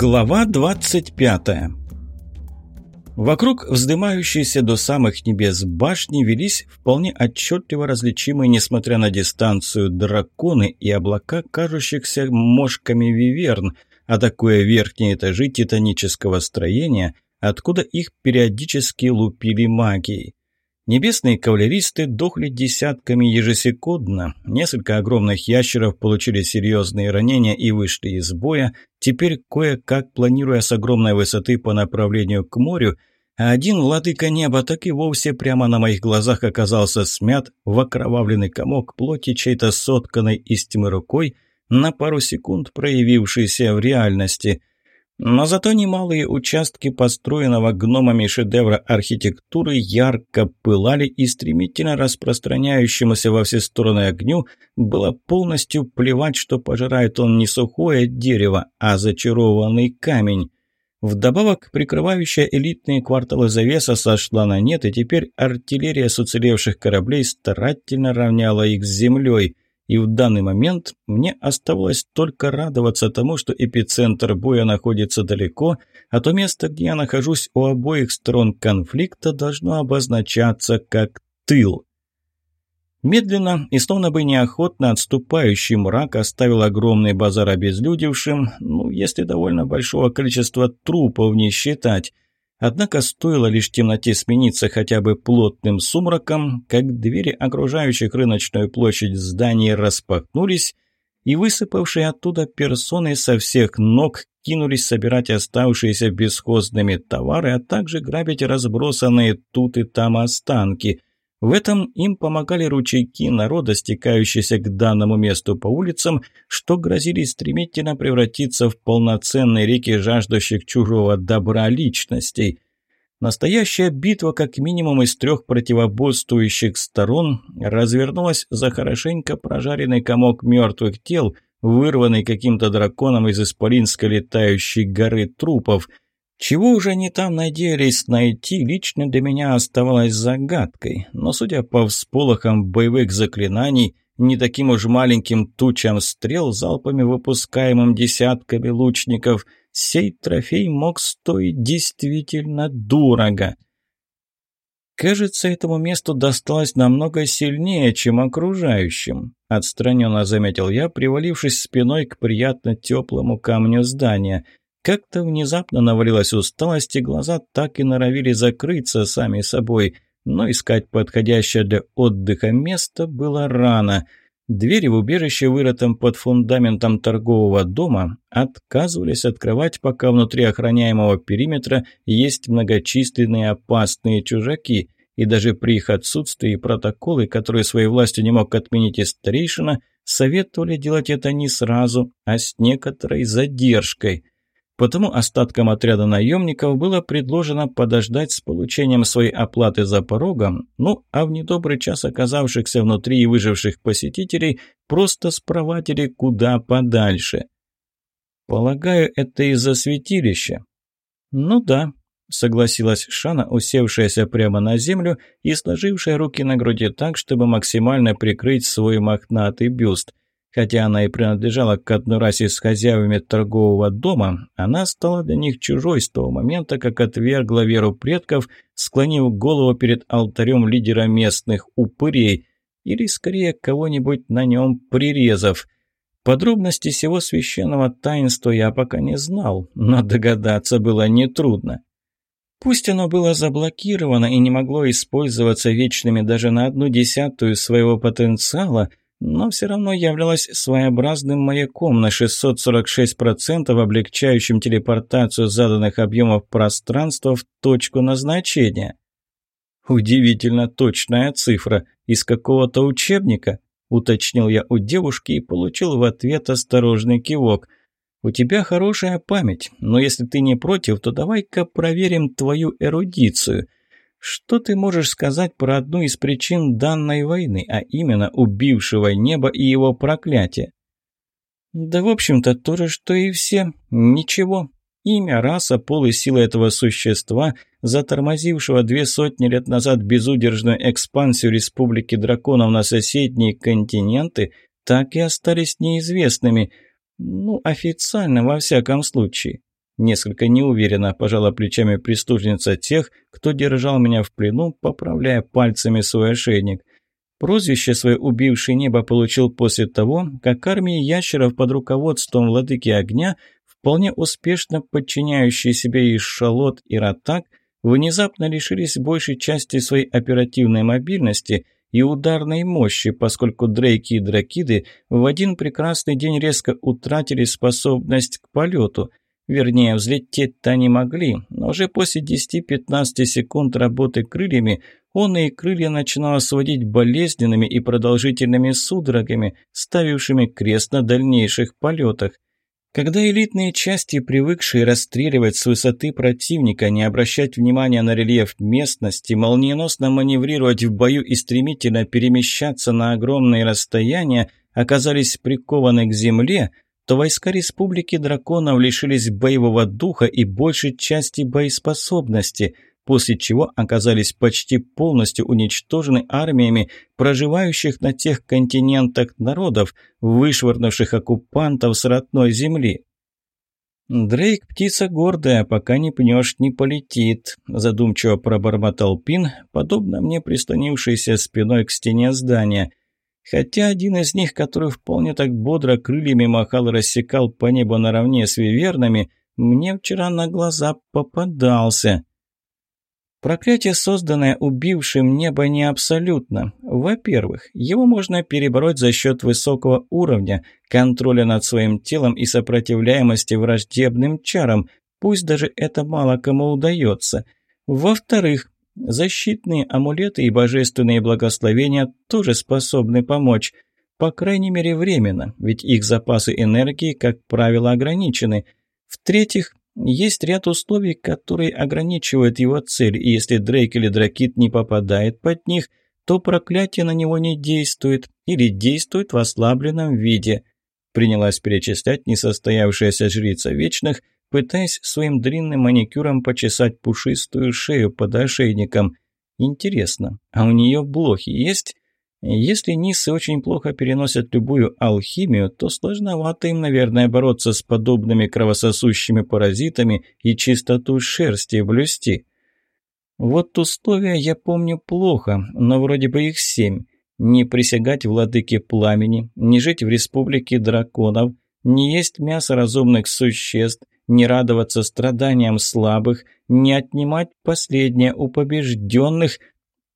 Глава 25 Вокруг вздымающейся до самых небес башни велись вполне отчетливо различимые, несмотря на дистанцию, драконы и облака, кажущихся мошками виверн, атакуя верхние этажи титанического строения, откуда их периодически лупили магией. Небесные кавалеристы дохли десятками ежесекундно. Несколько огромных ящеров получили серьезные ранения и вышли из боя, теперь кое-как планируя с огромной высоты по направлению к морю, а один владыка неба так и вовсе прямо на моих глазах оказался смят в окровавленный комок плоти чьей-то сотканной из тьмы рукой, на пару секунд проявившейся в реальности – но зато немалые участки построенного гномами шедевра архитектуры ярко пылали и стремительно распространяющемуся во все стороны огню было полностью плевать, что пожирает он не сухое дерево, а зачарованный камень. Вдобавок, прикрывающая элитные кварталы завеса сошла на нет, и теперь артиллерия с уцелевших кораблей старательно равняла их с землей – и в данный момент мне оставалось только радоваться тому, что эпицентр боя находится далеко, а то место, где я нахожусь у обоих сторон конфликта, должно обозначаться как тыл. Медленно и словно бы неохотно отступающий мрак оставил огромный базар обезлюдевшим, ну, если довольно большого количества трупов не считать – Однако стоило лишь темноте смениться хотя бы плотным сумраком, как двери окружающих рыночную площадь зданий распахнулись, и высыпавшие оттуда персоны со всех ног кинулись собирать оставшиеся бесхозными товары, а также грабить разбросанные тут и там останки. В этом им помогали ручейки народа, стекающиеся к данному месту по улицам, что грозили стремительно превратиться в полноценные реки жаждущих чужого добра личностей. Настоящая битва, как минимум из трех противоборствующих сторон, развернулась за хорошенько прожаренный комок мертвых тел, вырванный каким-то драконом из исполинской летающей горы трупов – чего уже они там надеялись найти, лично для меня оставалось загадкой, но судя по всполохам боевых заклинаний, не таким уж маленьким тучам стрел, залпами выпускаемым десятками лучников, сей трофей мог стоить действительно дорого. Кажется, этому месту досталось намного сильнее, чем окружающим, отстраненно заметил я, привалившись спиной к приятно теплому камню здания – как-то внезапно навалилась усталость, и глаза так и норовили закрыться сами собой. Но искать подходящее для отдыха место было рано. Двери в убежище, вырытом под фундаментом торгового дома, отказывались открывать, пока внутри охраняемого периметра есть многочисленные опасные чужаки. И даже при их отсутствии протоколы, которые своей властью не мог отменить и старейшина, советовали делать это не сразу, а с некоторой задержкой – Потому остаткам отряда наемников было предложено подождать с получением своей оплаты за порогом, ну а в недобрый час оказавшихся внутри и выживших посетителей просто спровадили куда подальше. «Полагаю, это из-за святилища?» «Ну да», — согласилась Шана, усевшаяся прямо на землю и сложившая руки на груди так, чтобы максимально прикрыть свой мохнатый бюст. Хотя она и принадлежала к одной расе с хозяевами торгового дома, она стала для них чужой с того момента, как отвергла веру предков, склонив голову перед алтарем лидера местных упырей, или скорее кого-нибудь на нем прирезав. Подробности всего священного таинства я пока не знал, но догадаться было нетрудно. Пусть оно было заблокировано и не могло использоваться вечными даже на одну десятую своего потенциала – но все равно являлась своеобразным маяком на 646%, облегчающим телепортацию заданных объемов пространства в точку назначения. «Удивительно точная цифра. Из какого-то учебника?» – уточнил я у девушки и получил в ответ осторожный кивок. «У тебя хорошая память, но если ты не против, то давай-ка проверим твою эрудицию». Что ты можешь сказать про одну из причин данной войны, а именно убившего небо и его проклятие? Да, в общем-то, то же, что и все. Ничего. Имя, раса, пол и сила этого существа, затормозившего две сотни лет назад безудержную экспансию Республики Драконов на соседние континенты, так и остались неизвестными. Ну, официально, во всяком случае. Несколько неуверенно пожала плечами прислужница тех, кто держал меня в плену, поправляя пальцами свой ошейник. Прозвище свое «Убивший небо» получил после того, как армии ящеров под руководством владыки огня, вполне успешно подчиняющие себе и Шалот, и Ратак, внезапно лишились большей части своей оперативной мобильности и ударной мощи, поскольку дрейки и дракиды в один прекрасный день резко утратили способность к полету – Вернее, взлететь-то не могли, но уже после 10-15 секунд работы крыльями он и крылья начинало сводить болезненными и продолжительными судорогами, ставившими крест на дальнейших полетах. Когда элитные части, привыкшие расстреливать с высоты противника, не обращать внимания на рельеф местности, молниеносно маневрировать в бою и стремительно перемещаться на огромные расстояния, оказались прикованы к земле – то войска Республики Драконов лишились боевого духа и большей части боеспособности, после чего оказались почти полностью уничтожены армиями проживающих на тех континентах народов, вышвырнувших оккупантов с родной земли. «Дрейк – птица гордая, пока не пнешь, не полетит», – задумчиво пробормотал Пин, подобно мне прислонившийся спиной к стене здания – Хотя один из них, который вполне так бодро крыльями махал и рассекал по небу наравне с вивернами, мне вчера на глаза попадался. Проклятие, созданное убившим небо, не абсолютно. Во-первых, его можно перебороть за счет высокого уровня, контроля над своим телом и сопротивляемости враждебным чарам, пусть даже это мало кому удается. Во-вторых, Защитные амулеты и божественные благословения тоже способны помочь. По крайней мере временно, ведь их запасы энергии, как правило, ограничены. В-третьих, есть ряд условий, которые ограничивают его цель, и если Дрейк или Дракит не попадает под них, то проклятие на него не действует или действует в ослабленном виде. Принялась перечислять несостоявшаяся жрица Вечных, пытаясь своим длинным маникюром почесать пушистую шею под ошейником. Интересно, а у нее блохи есть? Если нисы очень плохо переносят любую алхимию, то сложновато им, наверное, бороться с подобными кровососущими паразитами и чистоту шерсти блюсти. Вот условия я помню плохо, но вроде бы их семь. Не присягать владыке пламени, не жить в республике драконов, не есть мясо разумных существ, не радоваться страданиям слабых, не отнимать последнее у побежденных.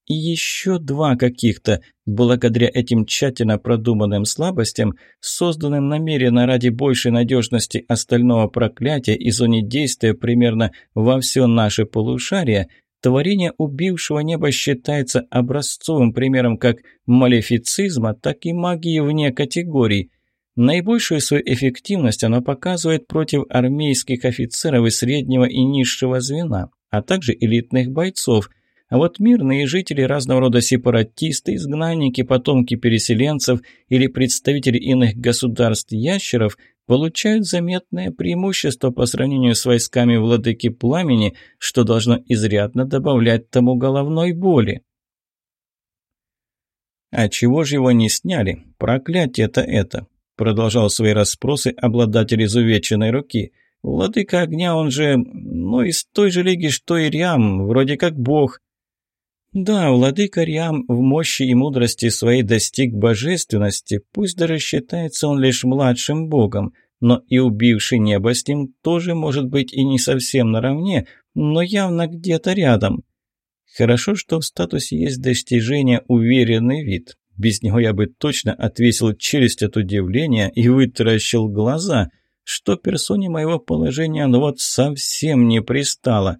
И еще два каких-то, благодаря этим тщательно продуманным слабостям, созданным намеренно ради большей надежности остального проклятия и зоне действия примерно во все наше полушарие, творение убившего неба считается образцовым примером как малефицизма, так и магии вне категорий – Наибольшую свою эффективность оно показывает против армейских офицеров и среднего и низшего звена, а также элитных бойцов. А вот мирные жители разного рода сепаратисты, изгнанники, потомки переселенцев или представители иных государств-ящеров получают заметное преимущество по сравнению с войсками владыки пламени, что должно изрядно добавлять тому головной боли. А чего же его не сняли? Проклятие-то это. Продолжал свои расспросы обладатель изувеченной руки. Владыка огня, он же, ну, из той же лиги, что и Риам, вроде как бог. Да, владыка Риам в мощи и мудрости своей достиг божественности, пусть даже считается он лишь младшим богом, но и убивший небо с ним тоже может быть и не совсем наравне, но явно где-то рядом. Хорошо, что в статусе есть достижение «уверенный вид». Без него я бы точно отвесил челюсть от удивления и вытаращил глаза, что персоне моего положения ну вот совсем не пристало.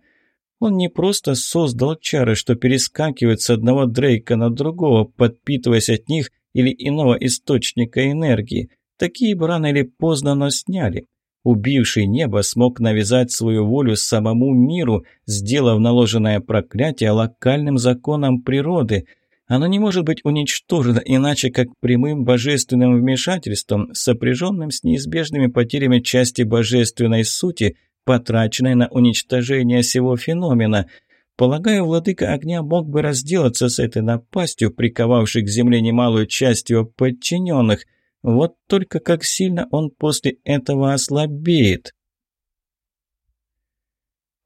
Он не просто создал чары, что перескакивают с одного Дрейка на другого, подпитываясь от них или иного источника энергии. Такие бы рано или поздно, но сняли. Убивший небо смог навязать свою волю самому миру, сделав наложенное проклятие локальным законом природы – оно не может быть уничтожено иначе, как прямым божественным вмешательством, сопряженным с неизбежными потерями части божественной сути, потраченной на уничтожение всего феномена. Полагаю, владыка огня мог бы разделаться с этой напастью, приковавшей к земле немалую часть его подчиненных. Вот только как сильно он после этого ослабеет.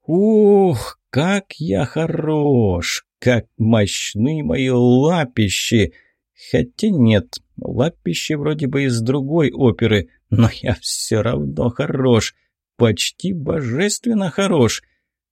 Ух, как я хорош! Как мощны мои лапищи! Хотя нет, лапищи вроде бы из другой оперы, но я все равно хорош, почти божественно хорош.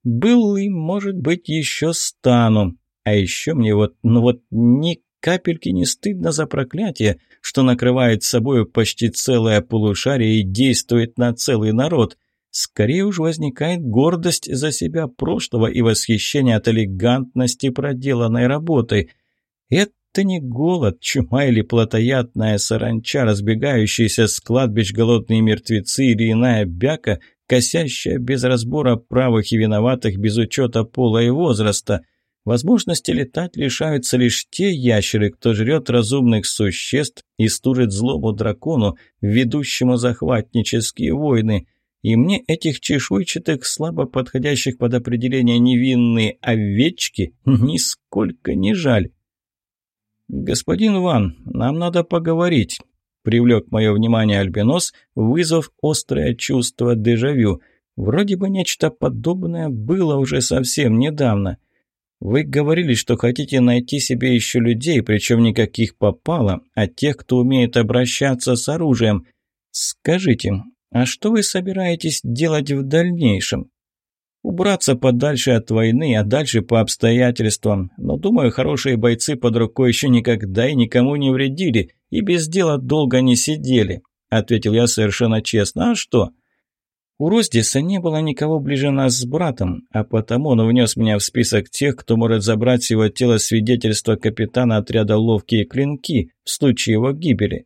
Был и, может быть, еще стану. А еще мне вот, ну вот ни капельки не стыдно за проклятие, что накрывает собою почти целое полушарие и действует на целый народ. Скорее уж возникает гордость за себя прошлого и восхищение от элегантности проделанной работы. Это не голод, чума или плотоядная саранча, разбегающаяся с кладбищ голодные мертвецы или иная бяка, косящая без разбора правых и виноватых без учета пола и возраста – Возможности летать лишаются лишь те ящеры, кто жрет разумных существ и стужит злому дракону, ведущему захватнические войны. И мне этих чешуйчатых, слабо подходящих под определение невинные овечки нисколько не жаль. «Господин Ван, нам надо поговорить», — привлек мое внимание Альбинос, вызвав острое чувство дежавю. Вроде бы нечто подобное было уже совсем недавно. Вы говорили, что хотите найти себе еще людей, причем никаких попало, а тех, кто умеет обращаться с оружием. Скажите, а что вы собираетесь делать в дальнейшем? Убраться подальше от войны, а дальше по обстоятельствам. Но, думаю, хорошие бойцы под рукой еще никогда и никому не вредили, и без дела долго не сидели», — ответил я совершенно честно. «А что?» У Роздиса не было никого ближе нас с братом, а потому он внес меня в список тех, кто может забрать с его тела свидетельство капитана отряда «Ловкие клинки» в случае его гибели.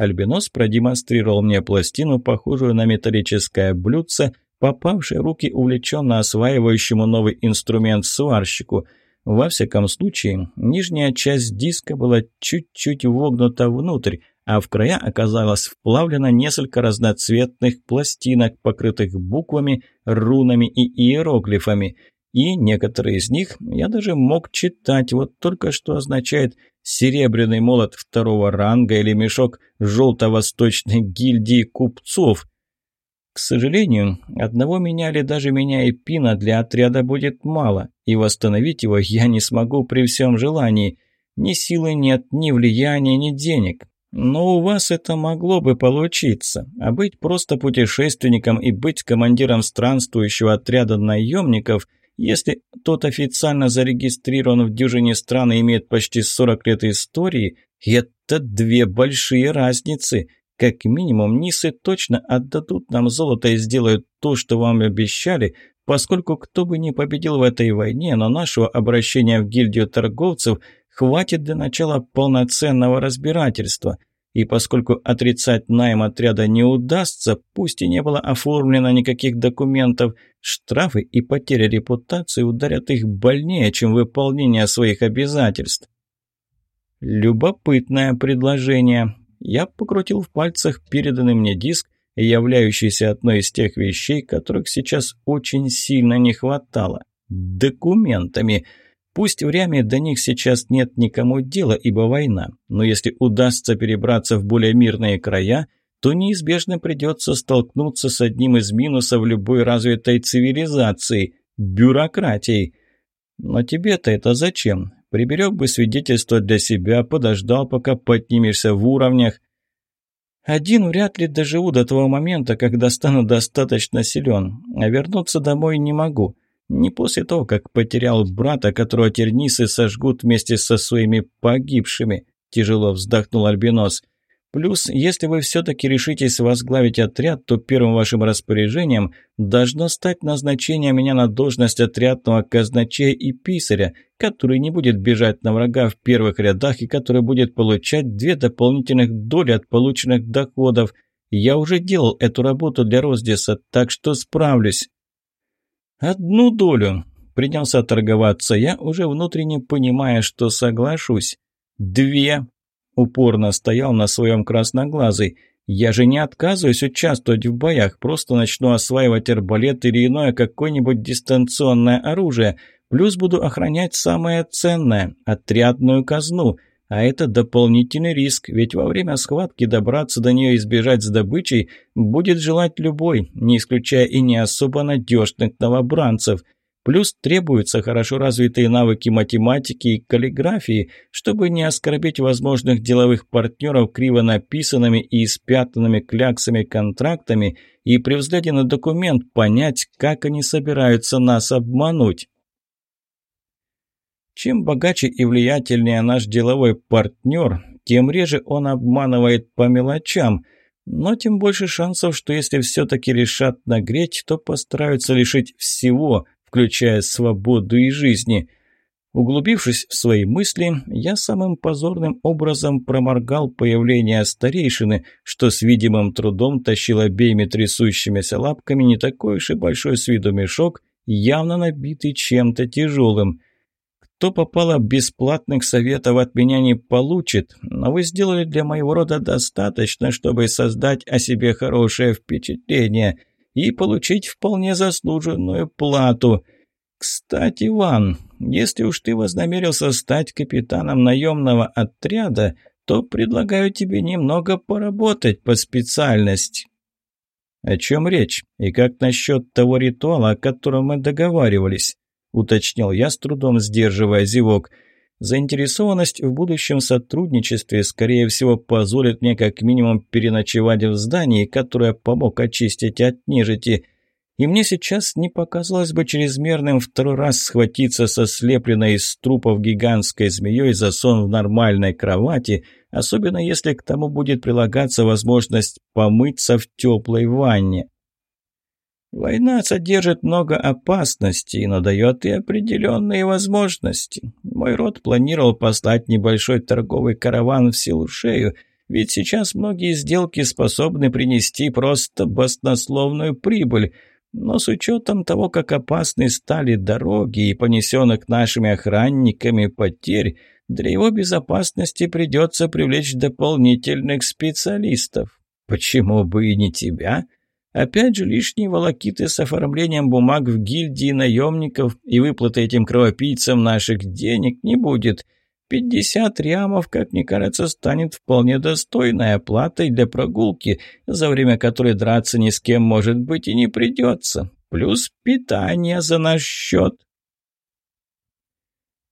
Альбинос продемонстрировал мне пластину, похожую на металлическое блюдце, попавшее руки увлеченно осваивающему новый инструмент сварщику. Во всяком случае, нижняя часть диска была чуть-чуть вогнута внутрь, а в края оказалось вплавлено несколько разноцветных пластинок, покрытых буквами, рунами и иероглифами. И некоторые из них я даже мог читать, вот только что означает «серебряный молот второго ранга» или «мешок желто-восточной гильдии купцов». К сожалению, одного меня или даже меня и пина для отряда будет мало, и восстановить его я не смогу при всем желании. Ни силы нет, ни влияния, ни денег. Но у вас это могло бы получиться. А быть просто путешественником и быть командиром странствующего отряда наемников, если тот официально зарегистрирован в дюжине стран и имеет почти 40 лет истории, это две большие разницы. Как минимум, Нисы точно отдадут нам золото и сделают то, что вам обещали, поскольку кто бы ни победил в этой войне, но нашего обращения в гильдию торговцев – хватит для начала полноценного разбирательства. И поскольку отрицать найм отряда не удастся, пусть и не было оформлено никаких документов, штрафы и потеря репутации ударят их больнее, чем выполнение своих обязательств. Любопытное предложение. Я покрутил в пальцах переданный мне диск, являющийся одной из тех вещей, которых сейчас очень сильно не хватало. Документами – Пусть в Ряме до них сейчас нет никому дела, ибо война, но если удастся перебраться в более мирные края, то неизбежно придется столкнуться с одним из минусов любой развитой цивилизации – бюрократией. Но тебе-то это зачем? Приберег бы свидетельство для себя, подождал, пока поднимешься в уровнях. Один вряд ли доживу до того момента, когда стану достаточно силен, а вернуться домой не могу. Не после того, как потерял брата, которого тернисы сожгут вместе со своими погибшими, тяжело вздохнул Альбинос. Плюс, если вы все-таки решитесь возглавить отряд, то первым вашим распоряжением должно стать назначение меня на должность отрядного казначея и писаря, который не будет бежать на врага в первых рядах и который будет получать две дополнительных доли от полученных доходов. Я уже делал эту работу для Роздеса, так что справлюсь. «Одну долю!» – принялся торговаться я, уже внутренне понимая, что соглашусь. «Две!» – упорно стоял на своем красноглазый. «Я же не отказываюсь участвовать в боях, просто начну осваивать арбалет или иное какое-нибудь дистанционное оружие, плюс буду охранять самое ценное – отрядную казну». А это дополнительный риск, ведь во время схватки добраться до нее и сбежать с добычей будет желать любой, не исключая и не особо надежных новобранцев. Плюс требуются хорошо развитые навыки математики и каллиграфии, чтобы не оскорбить возможных деловых партнеров криво написанными и испятанными кляксами контрактами и при взгляде на документ понять, как они собираются нас обмануть. Чем богаче и влиятельнее наш деловой партнер, тем реже он обманывает по мелочам, но тем больше шансов, что если все-таки решат нагреть, то постараются лишить всего, включая свободу и жизни. Углубившись в свои мысли, я самым позорным образом проморгал появление старейшины, что с видимым трудом тащил обеими трясущимися лапками не такой уж и большой с виду мешок, явно набитый чем-то тяжелым – кто попало, бесплатных советов от меня не получит, но вы сделали для моего рода достаточно, чтобы создать о себе хорошее впечатление и получить вполне заслуженную плату. Кстати, Иван, если уж ты вознамерился стать капитаном наемного отряда, то предлагаю тебе немного поработать по специальности». «О чем речь? И как насчет того ритуала, о котором мы договаривались?» – уточнил я, с трудом сдерживая зевок. Заинтересованность в будущем сотрудничестве, скорее всего, позволит мне как минимум переночевать в здании, которое помог очистить от нежити. И мне сейчас не показалось бы чрезмерным второй раз схватиться со слепленной из трупов гигантской змеей за сон в нормальной кровати, особенно если к тому будет прилагаться возможность помыться в теплой ванне. Война содержит много опасностей, но дает и определенные возможности. Мой род планировал послать небольшой торговый караван в Силушею, ведь сейчас многие сделки способны принести просто баснословную прибыль. Но с учетом того, как опасны стали дороги и понесенных нашими охранниками потерь, для его безопасности придется привлечь дополнительных специалистов. Почему бы и не тебя?» Опять же, лишние волокиты с оформлением бумаг в гильдии наемников и выплаты этим кровопийцам наших денег не будет. Пятьдесят рямов, как мне кажется, станет вполне достойной оплатой для прогулки, за время которой драться ни с кем, может быть, и не придется. Плюс питание за наш счет.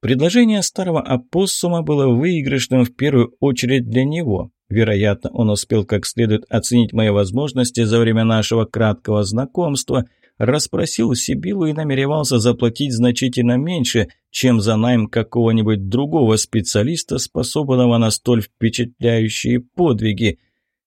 Предложение старого опоссума было выигрышным в первую очередь для него. Вероятно, он успел как следует оценить мои возможности за время нашего краткого знакомства, расспросил Сибилу и намеревался заплатить значительно меньше, чем за найм какого-нибудь другого специалиста, способного на столь впечатляющие подвиги.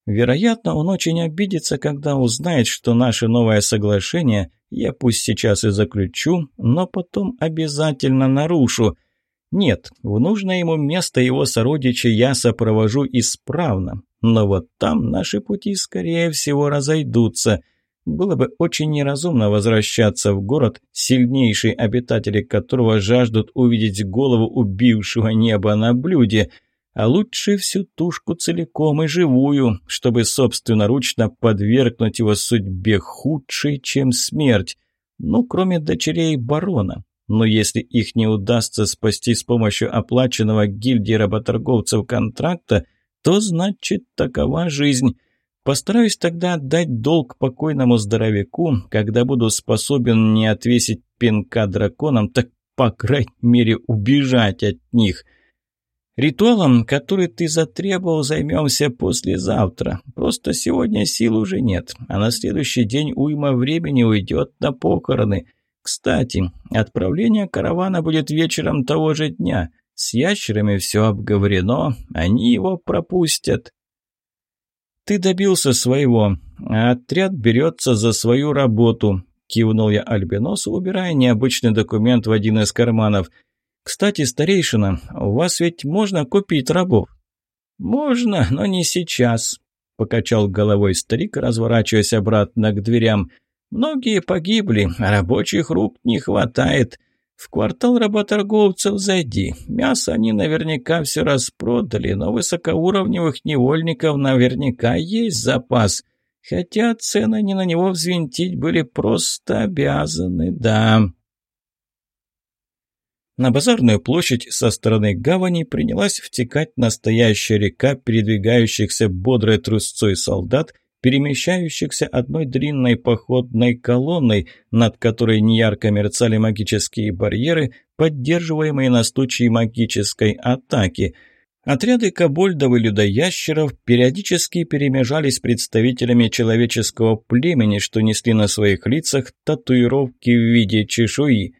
Вероятно, он очень обидится, когда узнает, что наше новое соглашение я пусть сейчас и заключу, но потом обязательно нарушу – нет, в нужное ему место его сородича я сопровожу исправно, но вот там наши пути, скорее всего, разойдутся. Было бы очень неразумно возвращаться в город, сильнейшие обитатели которого жаждут увидеть голову убившего неба на блюде, а лучше всю тушку целиком и живую, чтобы собственноручно подвергнуть его судьбе худшей, чем смерть. Ну, кроме дочерей барона, но если их не удастся спасти с помощью оплаченного гильдии работорговцев контракта, то значит такова жизнь. Постараюсь тогда отдать долг покойному здоровяку, когда буду способен не отвесить пинка драконам, так по крайней мере убежать от них. Ритуалом, который ты затребовал, займемся послезавтра. Просто сегодня сил уже нет, а на следующий день уйма времени уйдет на похороны – кстати, отправление каравана будет вечером того же дня. С ящерами все обговорено, они его пропустят. Ты добился своего, а отряд берется за свою работу, кивнул я Альбиносу, убирая необычный документ в один из карманов. Кстати, старейшина, у вас ведь можно купить рабов? Можно, но не сейчас, покачал головой старик, разворачиваясь обратно к дверям. Многие погибли, а рабочих рук не хватает. В квартал работорговцев зайди. Мясо они наверняка все распродали, но высокоуровневых невольников наверняка есть запас. Хотя цены они на него взвинтить были просто обязаны, да. На базарную площадь со стороны гавани принялась втекать настоящая река передвигающихся бодрой трусцой солдат, перемещающихся одной длинной походной колонной, над которой неярко мерцали магические барьеры, поддерживаемые на случай магической атаки – Отряды кобольдов и людоящеров периодически перемежались представителями человеческого племени, что несли на своих лицах татуировки в виде чешуи.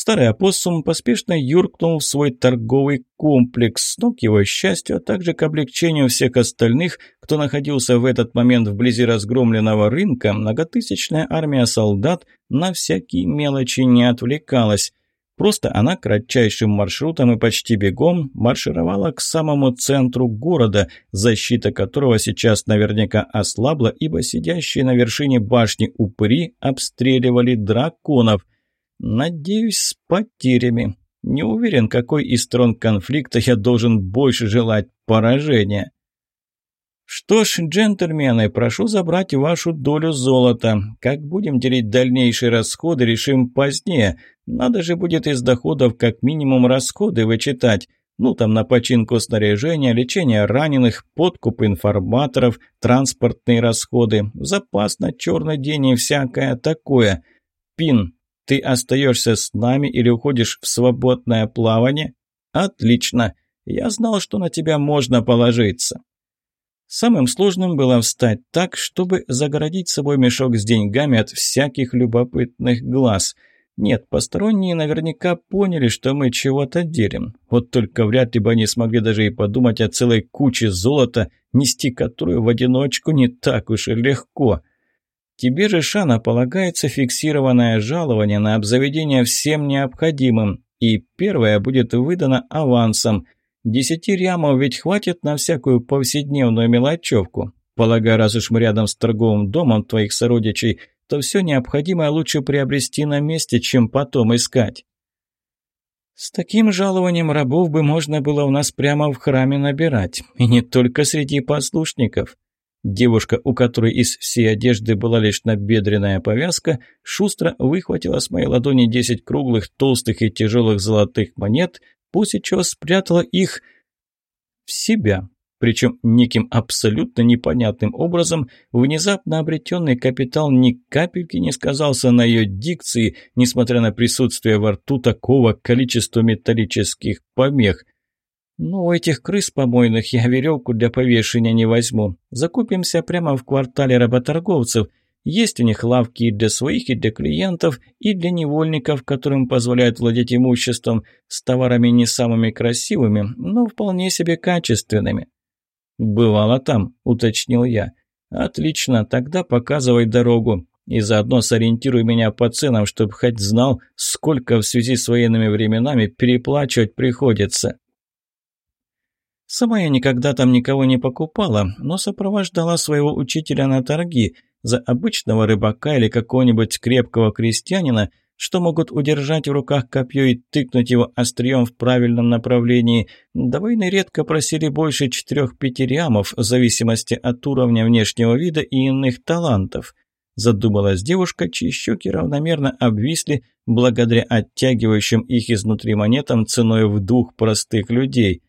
Старый опоссум поспешно юркнул в свой торговый комплекс, но к его счастью, а также к облегчению всех остальных, кто находился в этот момент вблизи разгромленного рынка, многотысячная армия солдат на всякие мелочи не отвлекалась. Просто она кратчайшим маршрутом и почти бегом маршировала к самому центру города, защита которого сейчас наверняка ослабла, ибо сидящие на вершине башни упыри обстреливали драконов. Надеюсь, с потерями. Не уверен, какой из сторон конфликта я должен больше желать поражения. «Что ж, джентльмены, прошу забрать вашу долю золота. Как будем делить дальнейшие расходы, решим позднее. Надо же будет из доходов как минимум расходы вычитать. Ну, там на починку снаряжения, лечение раненых, подкуп информаторов, транспортные расходы, запас на черный день и всякое такое. Пин, ты остаешься с нами или уходишь в свободное плавание? Отлично. Я знал, что на тебя можно положиться. Самым сложным было встать так, чтобы загородить собой мешок с деньгами от всяких любопытных глаз. Нет, посторонние наверняка поняли, что мы чего-то делим. Вот только вряд ли бы они смогли даже и подумать о целой куче золота, нести которую в одиночку не так уж и легко. Тебе же, Шана, полагается фиксированное жалование на обзаведение всем необходимым, и первое будет выдано авансом – Десяти рямов ведь хватит на всякую повседневную мелочевку. Полагаю, раз уж мы рядом с торговым домом твоих сородичей, то все необходимое лучше приобрести на месте, чем потом искать. С таким жалованием рабов бы можно было у нас прямо в храме набирать, и не только среди послушников. Девушка, у которой из всей одежды была лишь набедренная повязка, шустро выхватила с моей ладони десять круглых, толстых и тяжелых золотых монет, после чего спрятала их в себя. Причем неким абсолютно непонятным образом внезапно обретенный капитал ни капельки не сказался на ее дикции, несмотря на присутствие во рту такого количества металлических помех. «Ну, у этих крыс помойных я веревку для повешения не возьму. Закупимся прямо в квартале работорговцев. Есть у них лавки и для своих, и для клиентов, и для невольников, которым позволяют владеть имуществом, с товарами не самыми красивыми, но вполне себе качественными. «Бывало там», — уточнил я. «Отлично, тогда показывай дорогу. И заодно сориентируй меня по ценам, чтобы хоть знал, сколько в связи с военными временами переплачивать приходится». Сама я никогда там никого не покупала, но сопровождала своего учителя на торги — за обычного рыбака или какого-нибудь крепкого крестьянина, что могут удержать в руках копье и тыкнуть его острием в правильном направлении. До войны редко просили больше четырех-пяти риамов, в зависимости от уровня внешнего вида и иных талантов. Задумалась девушка, чьи щеки равномерно обвисли благодаря оттягивающим их изнутри монетам ценой в двух простых людей.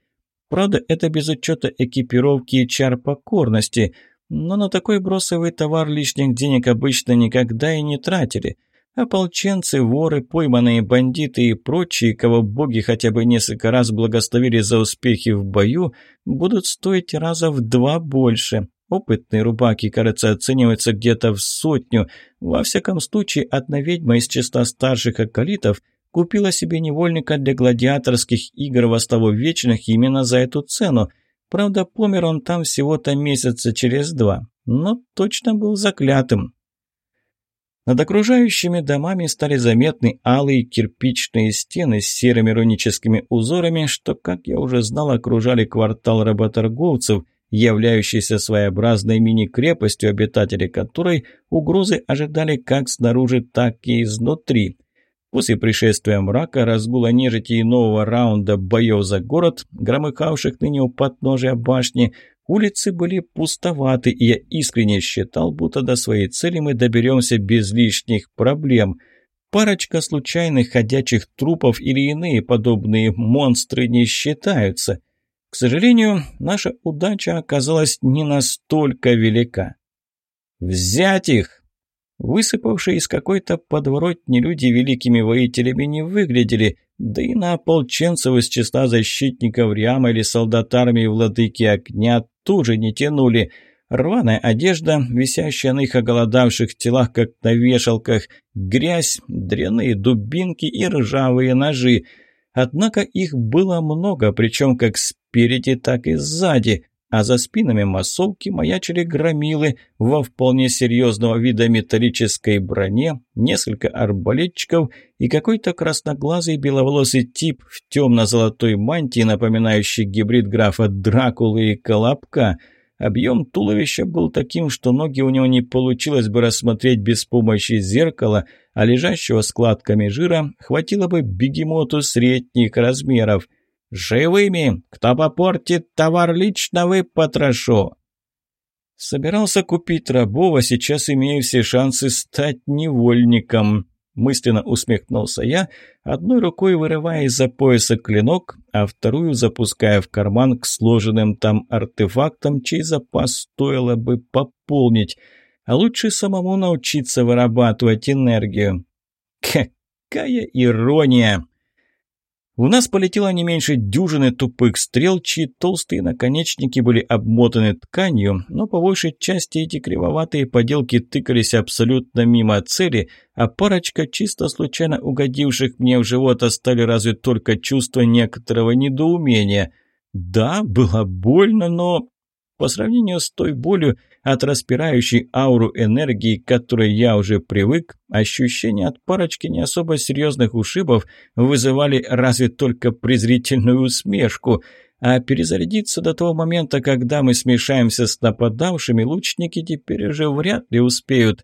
Правда, это без учета экипировки и чар покорности – но на такой бросовый товар лишних денег обычно никогда и не тратили. Ополченцы, воры, пойманные бандиты и прочие, кого боги хотя бы несколько раз благословили за успехи в бою, будут стоить раза в два больше. Опытные рубаки, кажется, оцениваются где-то в сотню. Во всяком случае, одна ведьма из числа старших акалитов купила себе невольника для гладиаторских игр во славу вечных именно за эту цену – Правда, помер он там всего-то месяца через два, но точно был заклятым. Над окружающими домами стали заметны алые кирпичные стены с серыми руническими узорами, что, как я уже знал, окружали квартал работорговцев, являющийся своеобразной мини-крепостью, обитатели которой угрозы ожидали как снаружи, так и изнутри – После пришествия мрака, разгула нежити и нового раунда боев за город, громыхавших ныне у подножия башни, улицы были пустоваты, и я искренне считал, будто до своей цели мы доберемся без лишних проблем. Парочка случайных ходячих трупов или иные подобные монстры не считаются. К сожалению, наша удача оказалась не настолько велика. «Взять их!» Высыпавшие из какой-то подворотни люди великими воителями не выглядели, да и на ополченцев из числа защитников Риама или солдат армии владыки огня тоже не тянули. Рваная одежда, висящая на их оголодавших телах, как на вешалках, грязь, дряные дубинки и ржавые ножи. Однако их было много, причем как спереди, так и сзади а за спинами массовки маячили громилы во вполне серьезного вида металлической броне, несколько арбалетчиков и какой-то красноглазый беловолосый тип в темно-золотой мантии, напоминающий гибрид графа Дракулы и Колобка. Объем туловища был таким, что ноги у него не получилось бы рассмотреть без помощи зеркала, а лежащего складками жира хватило бы бегемоту средних размеров – «Живыми! Кто попортит товар, лично вы потрошу!» Собирался купить рабов, а сейчас имею все шансы стать невольником. Мысленно усмехнулся я, одной рукой вырывая из-за пояса клинок, а вторую запуская в карман к сложенным там артефактам, чей запас стоило бы пополнить, а лучше самому научиться вырабатывать энергию. Какая ирония! В нас полетело не меньше дюжины тупых стрел, чьи толстые наконечники были обмотаны тканью, но по большей части эти кривоватые поделки тыкались абсолютно мимо цели, а парочка чисто случайно угодивших мне в живот оставили разве только чувство некоторого недоумения. Да, было больно, но по сравнению с той болью от распирающей ауру энергии, к которой я уже привык, ощущения от парочки не особо серьезных ушибов вызывали разве только презрительную усмешку, а перезарядиться до того момента, когда мы смешаемся с нападавшими, лучники теперь уже вряд ли успеют.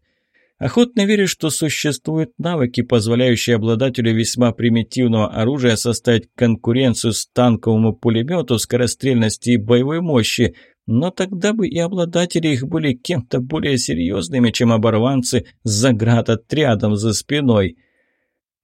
Охотно верю, что существуют навыки, позволяющие обладателю весьма примитивного оружия составить конкуренцию с танковому пулемету скорострельности и боевой мощи, но тогда бы и обладатели их были кем-то более серьезными, чем оборванцы с заградотрядом за спиной.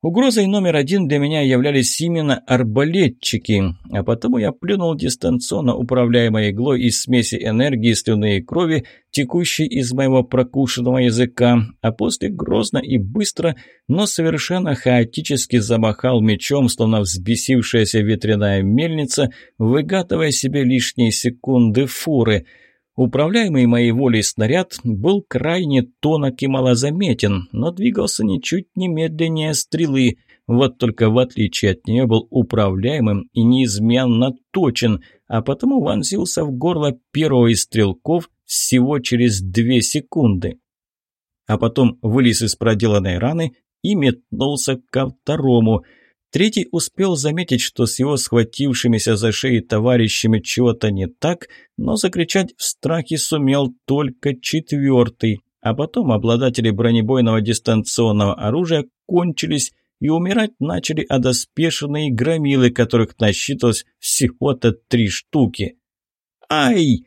Угрозой номер один для меня являлись именно арбалетчики, а потому я плюнул дистанционно управляемой иглой из смеси энергии, слюны и крови, текущей из моего прокушенного языка, а после грозно и быстро, но совершенно хаотически замахал мечом, словно взбесившаяся ветряная мельница, выгадывая себе лишние секунды фуры – Управляемый моей волей снаряд был крайне тонок и малозаметен, но двигался ничуть не медленнее стрелы. Вот только в отличие от нее был управляемым и неизменно точен, а потому вонзился в горло первого из стрелков всего через две секунды. А потом вылез из проделанной раны и метнулся ко второму – Третий успел заметить, что с его схватившимися за шеи товарищами чего-то не так, но закричать в страхе сумел только четвертый. А потом обладатели бронебойного дистанционного оружия кончились, и умирать начали одоспешенные громилы, которых насчитывалось всего-то три штуки. «Ай!»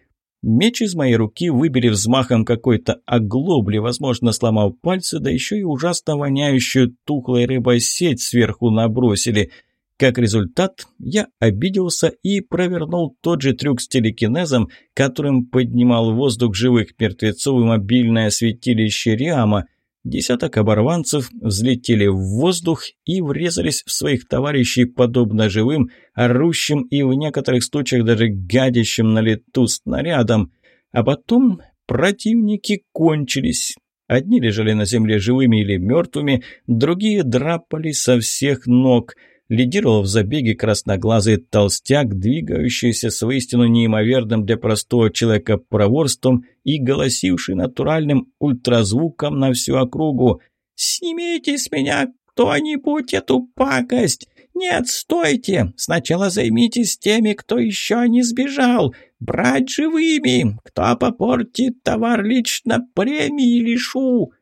Меч из моей руки выбили взмахом какой-то оглобли, возможно, сломав пальцы, да еще и ужасно воняющую тухлой рыбой сеть сверху набросили. Как результат, я обиделся и провернул тот же трюк с телекинезом, которым поднимал воздух живых мертвецов и мобильное святилище Риама – Десяток оборванцев взлетели в воздух и врезались в своих товарищей подобно живым, орущим и в некоторых случаях даже гадящим на лету снарядом. А потом противники кончились. Одни лежали на земле живыми или мертвыми, другие драпали со всех ног – лидировал в забеге красноглазый толстяк, двигающийся с воистину неимоверным для простого человека проворством и голосивший натуральным ультразвуком на всю округу. «Снимите с меня кто-нибудь эту пакость! Нет, стойте! Сначала займитесь теми, кто еще не сбежал! Брать живыми! Кто попортит товар лично премии лишу!»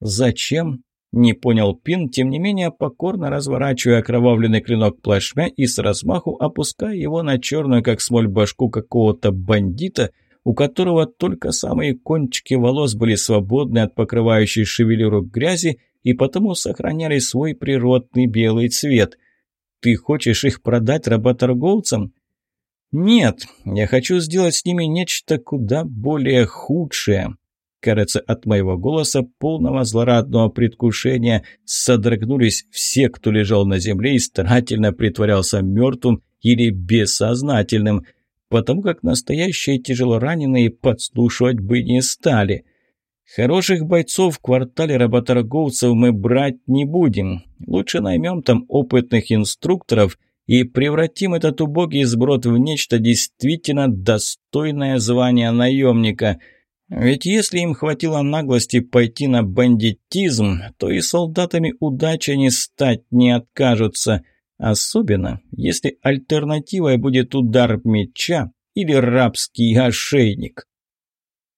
«Зачем?» Не понял Пин, тем не менее покорно разворачивая окровавленный клинок плашмя и с размаху опуская его на черную, как смоль, башку какого-то бандита, у которого только самые кончики волос были свободны от покрывающей шевелюру грязи, и потому сохраняли свой природный белый цвет. Ты хочешь их продать работорговцам? Нет, я хочу сделать с ними нечто куда более худшее. Кажется, от моего голоса, полного злорадного предвкушения, содрогнулись все, кто лежал на земле и старательно притворялся мертвым или бессознательным, потому как настоящие тяжелораненые подслушивать бы не стали. Хороших бойцов в квартале работорговцев мы брать не будем. Лучше наймем там опытных инструкторов и превратим этот убогий сброд в нечто действительно достойное звания наемника – ведь если им хватило наглости пойти на бандитизм, то и солдатами удачи не стать не откажутся. Особенно, если альтернативой будет удар меча или рабский ошейник.